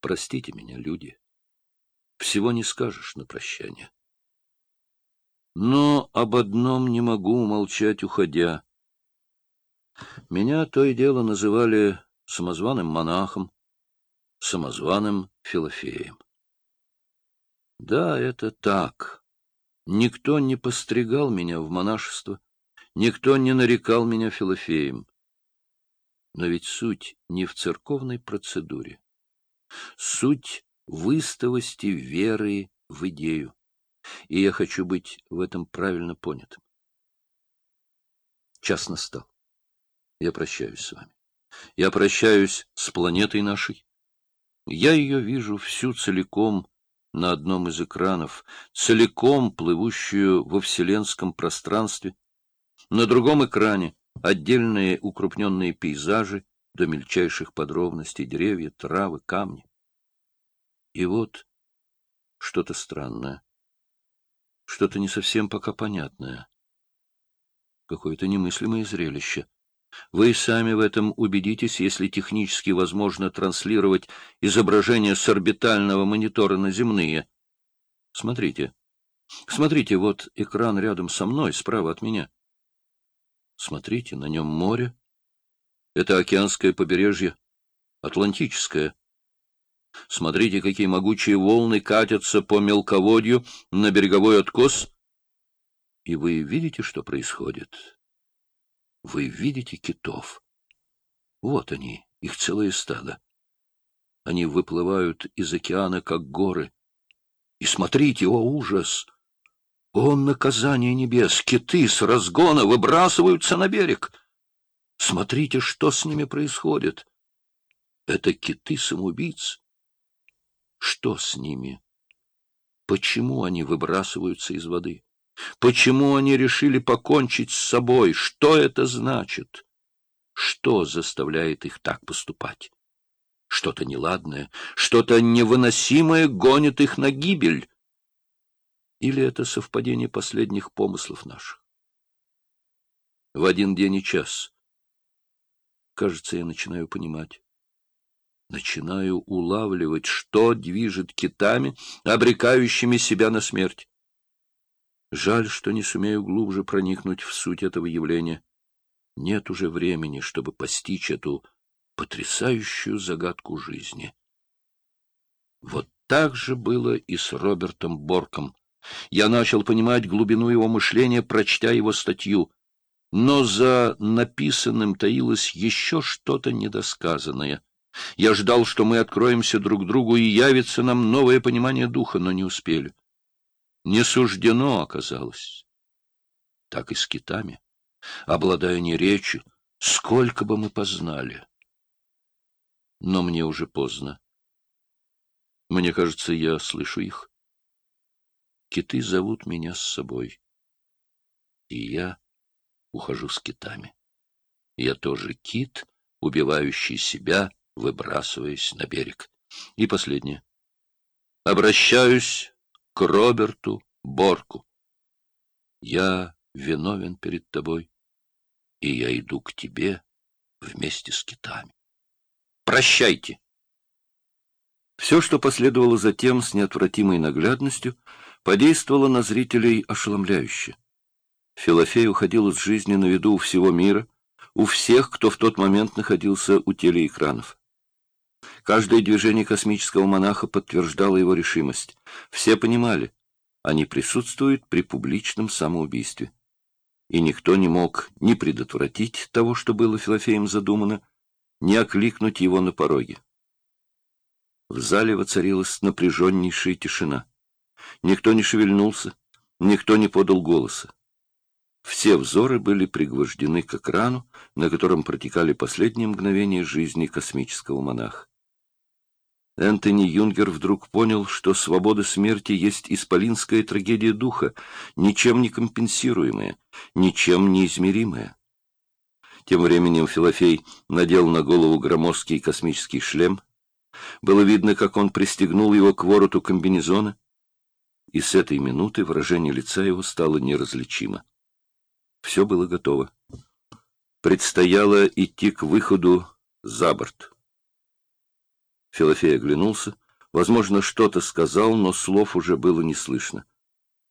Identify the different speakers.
Speaker 1: Простите меня, люди. Всего не скажешь на прощание. Но об одном не могу умолчать, уходя. Меня то и дело называли самозваным монахом, самозваным Филофеем. Да, это так. Никто не постригал меня в монашество, никто не нарекал меня Филофеем. Но ведь суть не в церковной процедуре. Суть в истовости веры в идею. И я хочу быть в этом правильно понятым. Час настал. Я прощаюсь с вами. Я прощаюсь с планетой нашей. Я ее вижу всю целиком на одном из экранов, целиком плывущую во вселенском пространстве. На другом экране отдельные укрупненные пейзажи до мельчайших подробностей, деревья, травы, камни. И вот что-то странное, что-то не совсем пока понятное, какое-то немыслимое зрелище. Вы сами в этом убедитесь, если технически возможно транслировать изображение с орбитального монитора на земные. Смотрите. Смотрите, вот экран рядом со мной, справа от меня. Смотрите, на нем море. Это океанское побережье, Атлантическое. Смотрите, какие могучие волны катятся по мелководью на береговой откос. И вы видите, что происходит? Вы видите китов? Вот они, их целое стадо. Они выплывают из океана, как горы. И смотрите, о ужас! О наказание небес! Киты с разгона выбрасываются на берег! Смотрите, что с ними происходит! Это киты-самоубийцы. Что с ними? Почему они выбрасываются из воды? Почему они решили покончить с собой? Что это значит? Что заставляет их так поступать? Что-то неладное, что-то невыносимое гонит их на гибель. Или это совпадение последних помыслов наших? В один день и час. Кажется, я начинаю понимать. Начинаю улавливать, что движет китами, обрекающими себя на смерть. Жаль, что не сумею глубже проникнуть в суть этого явления. Нет уже времени, чтобы постичь эту потрясающую загадку жизни. Вот так же было и с Робертом Борком. Я начал понимать глубину его мышления, прочтя его статью. Но за написанным таилось еще что-то недосказанное. Я ждал, что мы откроемся друг другу, и явится нам новое понимание духа, но не успели не суждено оказалось. Так и с китами. Обладая не речью, сколько бы мы познали. Но мне уже поздно. Мне кажется, я слышу их. Киты зовут меня с собой. И я ухожу с китами. Я тоже кит, убивающий себя, выбрасываясь на берег. И последнее. Обращаюсь к Роберту Борку. Я виновен перед тобой, и я иду к тебе вместе с китами. Прощайте! Все, что последовало затем с неотвратимой наглядностью, подействовало на зрителей ошеломляюще. Филофей уходил из жизни на виду у всего мира, у всех, кто в тот момент находился у телеэкранов. Каждое движение космического монаха подтверждало его решимость. Все понимали, они присутствуют при публичном самоубийстве. И никто не мог ни предотвратить того, что было Филофеем задумано, ни окликнуть его на пороге. В зале воцарилась напряженнейшая тишина. Никто не шевельнулся, никто не подал голоса. Все взоры были пригвождены к экрану, на котором протекали последние мгновения жизни космического монаха. Энтони Юнгер вдруг понял, что свобода смерти есть исполинская трагедия духа, ничем не компенсируемая, ничем не измеримая. Тем временем Филофей надел на голову громоздкий космический шлем. Было видно, как он пристегнул его к вороту комбинезона, и с этой минуты выражение лица его стало неразличимо. Все было готово. Предстояло идти к выходу за борт. Филофей оглянулся. Возможно, что-то сказал, но слов уже было не слышно.